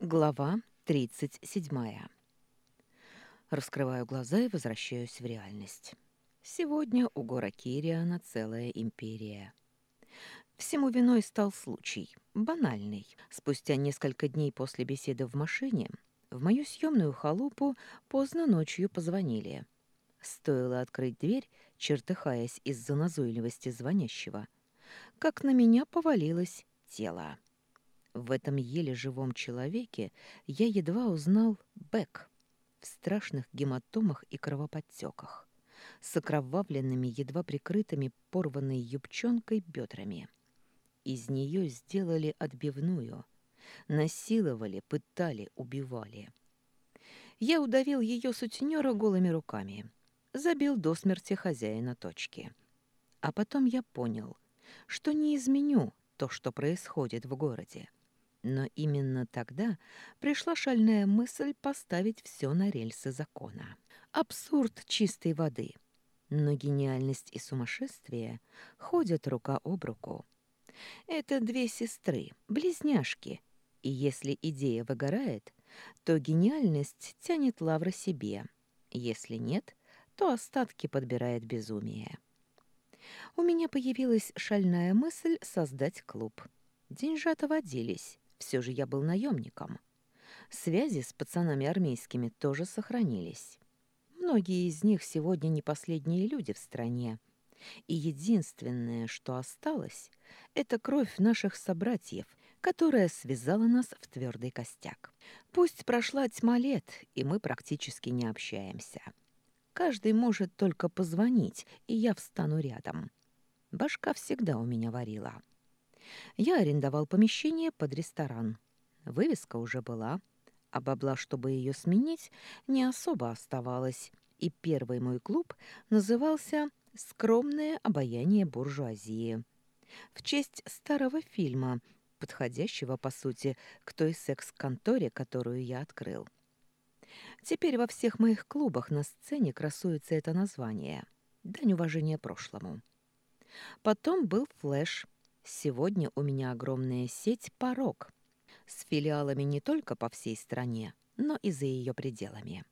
Глава 37. Раскрываю глаза и возвращаюсь в реальность. Сегодня у гора Кириана целая империя. Всему виной стал случай, банальный. Спустя несколько дней после беседы в машине в мою съемную халупу поздно ночью позвонили. Стоило открыть дверь, чертыхаясь из-за назойливости звонящего, как на меня повалилось тело. В этом еле живом человеке я едва узнал Бэк в страшных гематомах и кровоподтеках, с окровавленными, едва прикрытыми порванной юбчонкой бедрами. Из нее сделали отбивную, насиловали, пытали, убивали. Я удавил ее сутенера голыми руками, забил до смерти хозяина точки. А потом я понял, что не изменю то, что происходит в городе. Но именно тогда пришла шальная мысль поставить все на рельсы закона. Абсурд чистой воды. Но гениальность и сумасшествие ходят рука об руку. Это две сестры, близняшки. И если идея выгорает, то гениальность тянет лавры себе. Если нет, то остатки подбирает безумие. У меня появилась шальная мысль создать клуб. Деньжата водились, все же я был наемником. Связи с пацанами армейскими тоже сохранились. Многие из них сегодня не последние люди в стране. И единственное, что осталось, это кровь наших собратьев, которая связала нас в твердый костяк. Пусть прошла тьма лет, и мы практически не общаемся. Каждый может только позвонить, и я встану рядом. Башка всегда у меня варила. Я арендовал помещение под ресторан. Вывеска уже была, а бабла, чтобы ее сменить, не особо оставалось, и первый мой клуб назывался «Скромное обаяние буржуазии». В честь старого фильма, подходящего, по сути, к той секс-конторе, которую я открыл. Теперь во всех моих клубах на сцене красуется это название. Дань уважения прошлому. Потом был «Флэш», Сегодня у меня огромная сеть «Порог» с филиалами не только по всей стране, но и за ее пределами.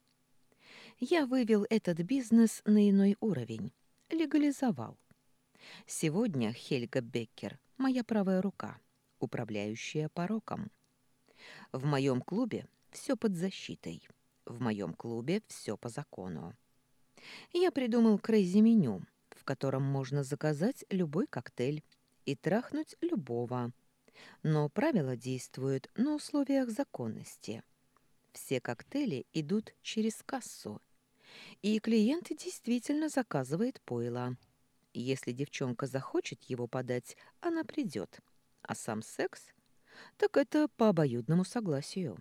Я вывел этот бизнес на иной уровень, легализовал. Сегодня Хельга Беккер – моя правая рука, управляющая пороком. В моем клубе все под защитой. В моем клубе все по закону. Я придумал крейзи-меню, в котором можно заказать любой коктейль, и трахнуть любого. Но правила действуют на условиях законности. Все коктейли идут через кассу. И клиент действительно заказывает пойло. Если девчонка захочет его подать, она придет. А сам секс? Так это по обоюдному согласию.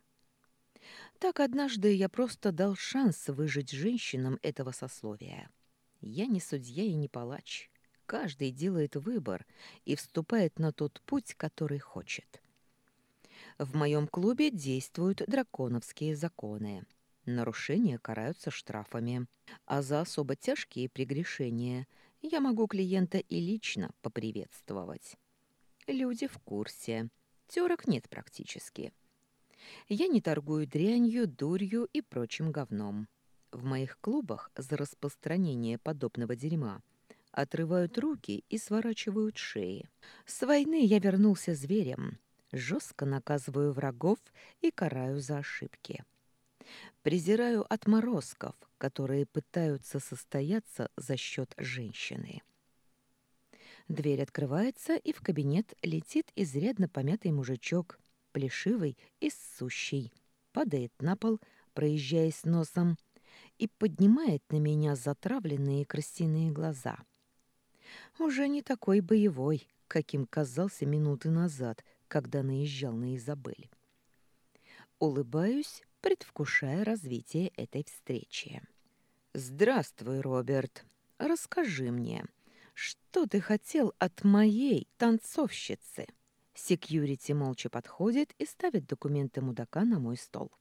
Так однажды я просто дал шанс выжить женщинам этого сословия. Я не судья и не палач. Каждый делает выбор и вступает на тот путь, который хочет. В моем клубе действуют драконовские законы. Нарушения караются штрафами, а за особо тяжкие прегрешения я могу клиента и лично поприветствовать. Люди в курсе. Терок нет практически. Я не торгую дрянью, дурью и прочим говном. В моих клубах за распространение подобного дерьма – отрывают руки и сворачивают шеи. С войны я вернулся зверем, жестко наказываю врагов и караю за ошибки. Презираю отморозков, которые пытаются состояться за счет женщины. Дверь открывается, и в кабинет летит изрядно помятый мужичок, плешивый и ссущий. Падает на пол, проезжаясь носом, и поднимает на меня затравленные крысиные глаза — уже не такой боевой, каким казался минуты назад, когда наезжал на Изабель. Улыбаюсь, предвкушая развитие этой встречи. «Здравствуй, Роберт. Расскажи мне, что ты хотел от моей танцовщицы?» Секьюрити молча подходит и ставит документы мудака на мой стол.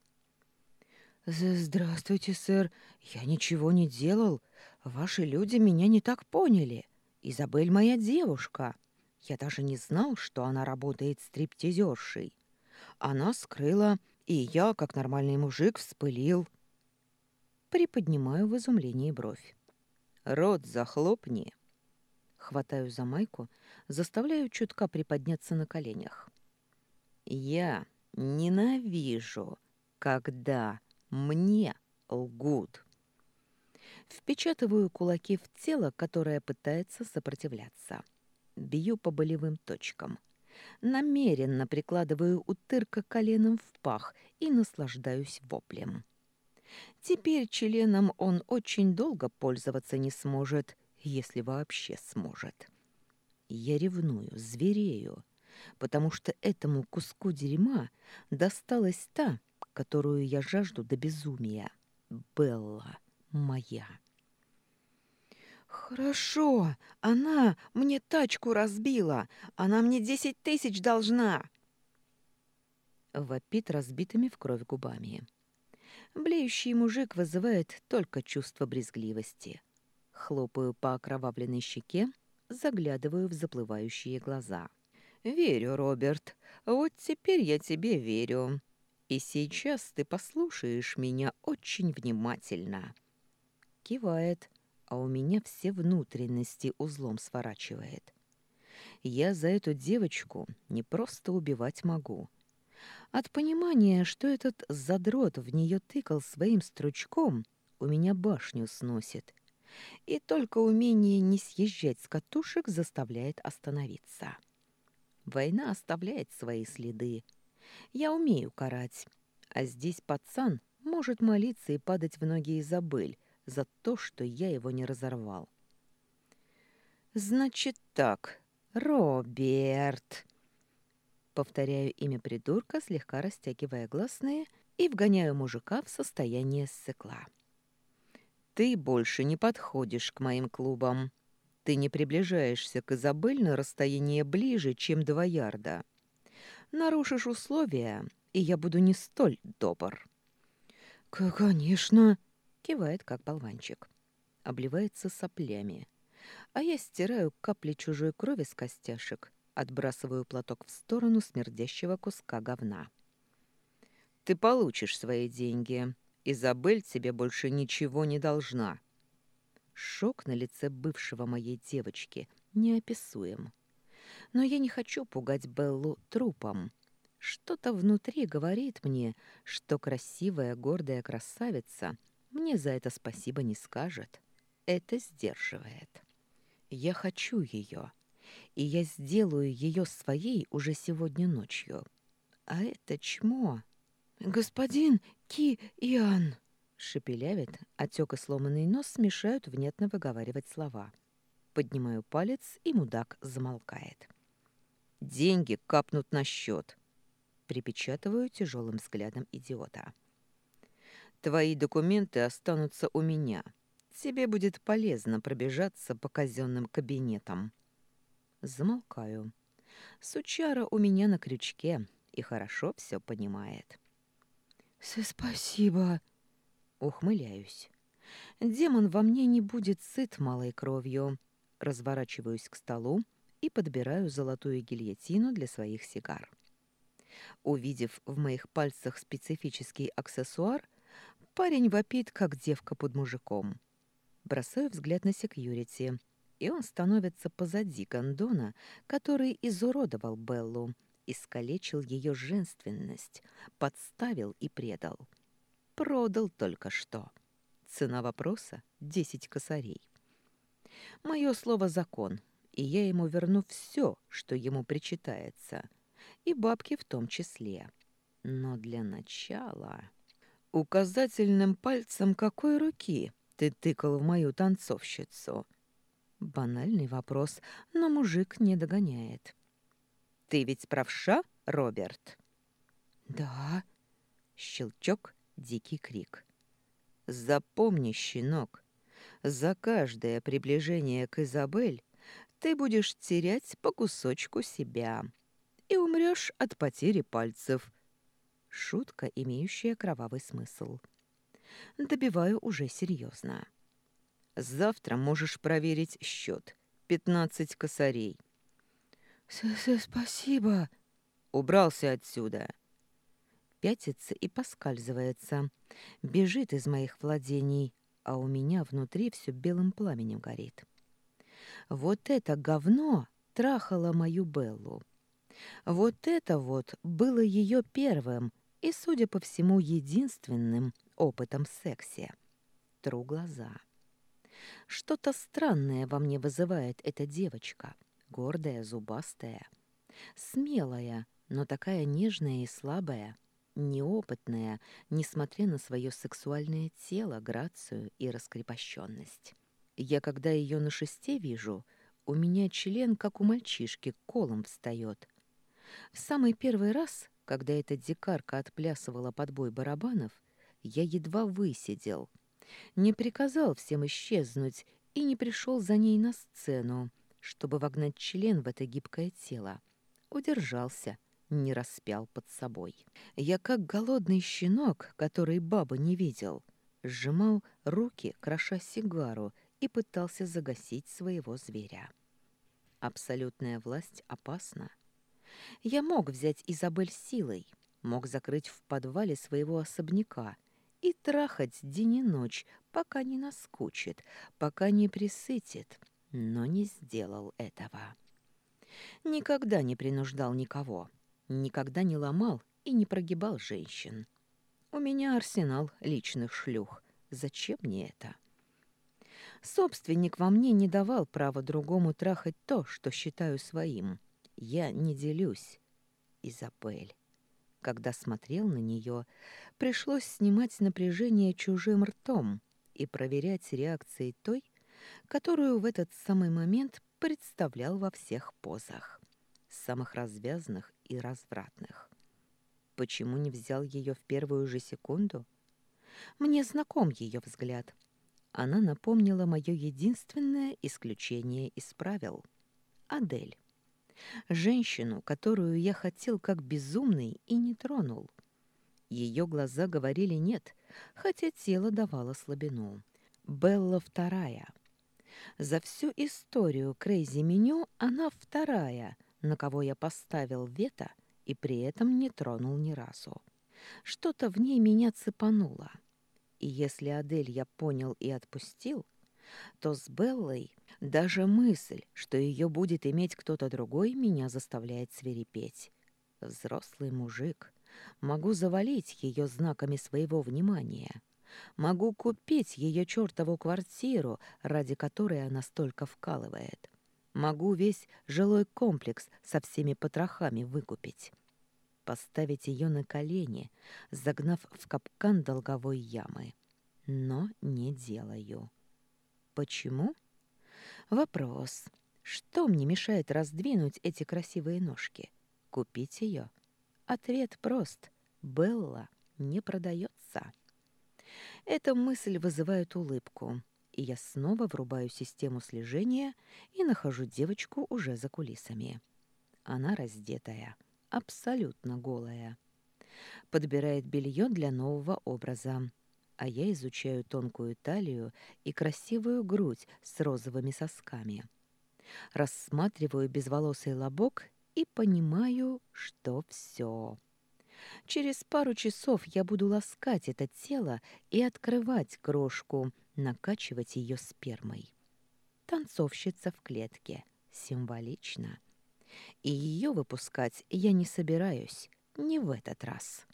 «Здравствуйте, сэр. Я ничего не делал. Ваши люди меня не так поняли. Изабель моя девушка. Я даже не знал, что она работает стриптизершей. Она скрыла И я, как нормальный мужик, вспылил. Приподнимаю в изумлении бровь. «Рот захлопни!» Хватаю за майку, заставляю чутка приподняться на коленях. «Я ненавижу, когда мне лгут!» Впечатываю кулаки в тело, которое пытается сопротивляться. Бью по болевым точкам. Намеренно прикладываю утырка коленом в пах и наслаждаюсь воплем. Теперь членом он очень долго пользоваться не сможет, если вообще сможет. Я ревную, зверею, потому что этому куску дерьма досталась та, которую я жажду до безумия. Белла моя. «Хорошо, она мне тачку разбила, она мне десять тысяч должна!» Вопит разбитыми в кровь губами. Блеющий мужик вызывает только чувство брезгливости. Хлопаю по окровавленной щеке, заглядываю в заплывающие глаза. «Верю, Роберт, вот теперь я тебе верю. И сейчас ты послушаешь меня очень внимательно». Кивает, а у меня все внутренности узлом сворачивает. Я за эту девочку не просто убивать могу. От понимания, что этот задрот в нее тыкал своим стручком, у меня башню сносит. И только умение не съезжать с катушек заставляет остановиться. Война оставляет свои следы. Я умею карать, а здесь пацан может молиться и падать в ноги Изабель, за то, что я его не разорвал. «Значит так, Роберт!» Повторяю имя придурка, слегка растягивая гласные, и вгоняю мужика в состояние ссыкла. «Ты больше не подходишь к моим клубам. Ты не приближаешься к Изабель на расстояние ближе, чем два ярда. Нарушишь условия, и я буду не столь добр». «Конечно!» Кивает, как болванчик. Обливается соплями. А я стираю капли чужой крови с костяшек, отбрасываю платок в сторону смердящего куска говна. «Ты получишь свои деньги. Изабель тебе больше ничего не должна». Шок на лице бывшего моей девочки неописуем. Но я не хочу пугать Беллу трупом. Что-то внутри говорит мне, что красивая, гордая красавица — мне за это спасибо не скажет. Это сдерживает. Я хочу ее, и я сделаю ее своей уже сегодня ночью. А это чмо. Господин Ки Иоанн, шепелявит, отек и сломанный нос смешают внятно выговаривать слова. Поднимаю палец, и мудак замолкает. Деньги капнут на счет. Припечатываю тяжелым взглядом идиота. Твои документы останутся у меня. Тебе будет полезно пробежаться по казенным кабинетам. Замолкаю. Сучара у меня на крючке и хорошо все понимает. «Спасибо!» Ухмыляюсь. Демон во мне не будет сыт малой кровью. Разворачиваюсь к столу и подбираю золотую гильотину для своих сигар. Увидев в моих пальцах специфический аксессуар, Парень вопит, как девка под мужиком. Бросаю взгляд на секьюрити, и он становится позади гондона, который изуродовал Беллу, искалечил ее женственность, подставил и предал. Продал только что. Цена вопроса — десять косарей. Мое слово — закон, и я ему верну все, что ему причитается, и бабки в том числе. Но для начала... Указательным пальцем какой руки ты тыкал в мою танцовщицу? Банальный вопрос, но мужик не догоняет. Ты ведь правша, Роберт? Да. Щелчок, дикий крик. Запомни, щенок, за каждое приближение к Изабель ты будешь терять по кусочку себя и умрешь от потери пальцев — Шутка, имеющая кровавый смысл. Добиваю уже серьезно. Завтра можешь проверить счет. Пятнадцать косарей. С -с Спасибо. Убрался отсюда. пятится и поскальзывается, бежит из моих владений, а у меня внутри все белым пламенем горит. Вот это говно трахало мою Беллу. Вот это вот было ее первым и, судя по всему, единственным опытом сексе. Тру глаза. Что-то странное во мне вызывает эта девочка, гордая, зубастая, смелая, но такая нежная и слабая, неопытная, несмотря на свое сексуальное тело, грацию и раскрепощенность. Я, когда ее на шесте вижу, у меня член, как у мальчишки, колом встает. В самый первый раз, когда эта дикарка отплясывала под бой барабанов, я едва высидел. Не приказал всем исчезнуть и не пришел за ней на сцену, чтобы вогнать член в это гибкое тело. Удержался, не распял под собой. Я, как голодный щенок, который баба не видел, сжимал руки, кроша сигару, и пытался загасить своего зверя. Абсолютная власть опасна. Я мог взять Изабель силой, мог закрыть в подвале своего особняка и трахать день и ночь, пока не наскучит, пока не присытит, но не сделал этого. Никогда не принуждал никого, никогда не ломал и не прогибал женщин. У меня арсенал личных шлюх. Зачем мне это? Собственник во мне не давал права другому трахать то, что считаю своим. Я не делюсь. Изабель. Когда смотрел на нее, пришлось снимать напряжение чужим ртом и проверять реакции той, которую в этот самый момент представлял во всех позах, самых развязных и развратных. Почему не взял ее в первую же секунду? Мне знаком ее взгляд — она напомнила мое единственное исключение из правил — Адель. Женщину, которую я хотел как безумный и не тронул. Ее глаза говорили «нет», хотя тело давало слабину. Белла вторая. За всю историю Крейзи Меню она вторая, на кого я поставил вето и при этом не тронул ни разу. Что-то в ней меня цепануло. И если Адель я понял и отпустил, то с Беллой даже мысль, что ее будет иметь кто-то другой, меня заставляет свирепеть. Взрослый мужик. Могу завалить ее знаками своего внимания. Могу купить ее чертову квартиру, ради которой она столько вкалывает. Могу весь жилой комплекс со всеми потрохами выкупить поставить ее на колени, загнав в капкан долговой ямы. Но не делаю. Почему? Вопрос. Что мне мешает раздвинуть эти красивые ножки? Купить ее? Ответ прост. Белла не продается. Эта мысль вызывает улыбку, и я снова врубаю систему слежения и нахожу девочку уже за кулисами. Она раздетая абсолютно голая. Подбирает белье для нового образа, а я изучаю тонкую талию и красивую грудь с розовыми сосками. Рассматриваю безволосый лобок и понимаю, что все. Через пару часов я буду ласкать это тело и открывать крошку, накачивать ее спермой. Танцовщица в клетке. Символично. И ее выпускать я не собираюсь, не в этот раз.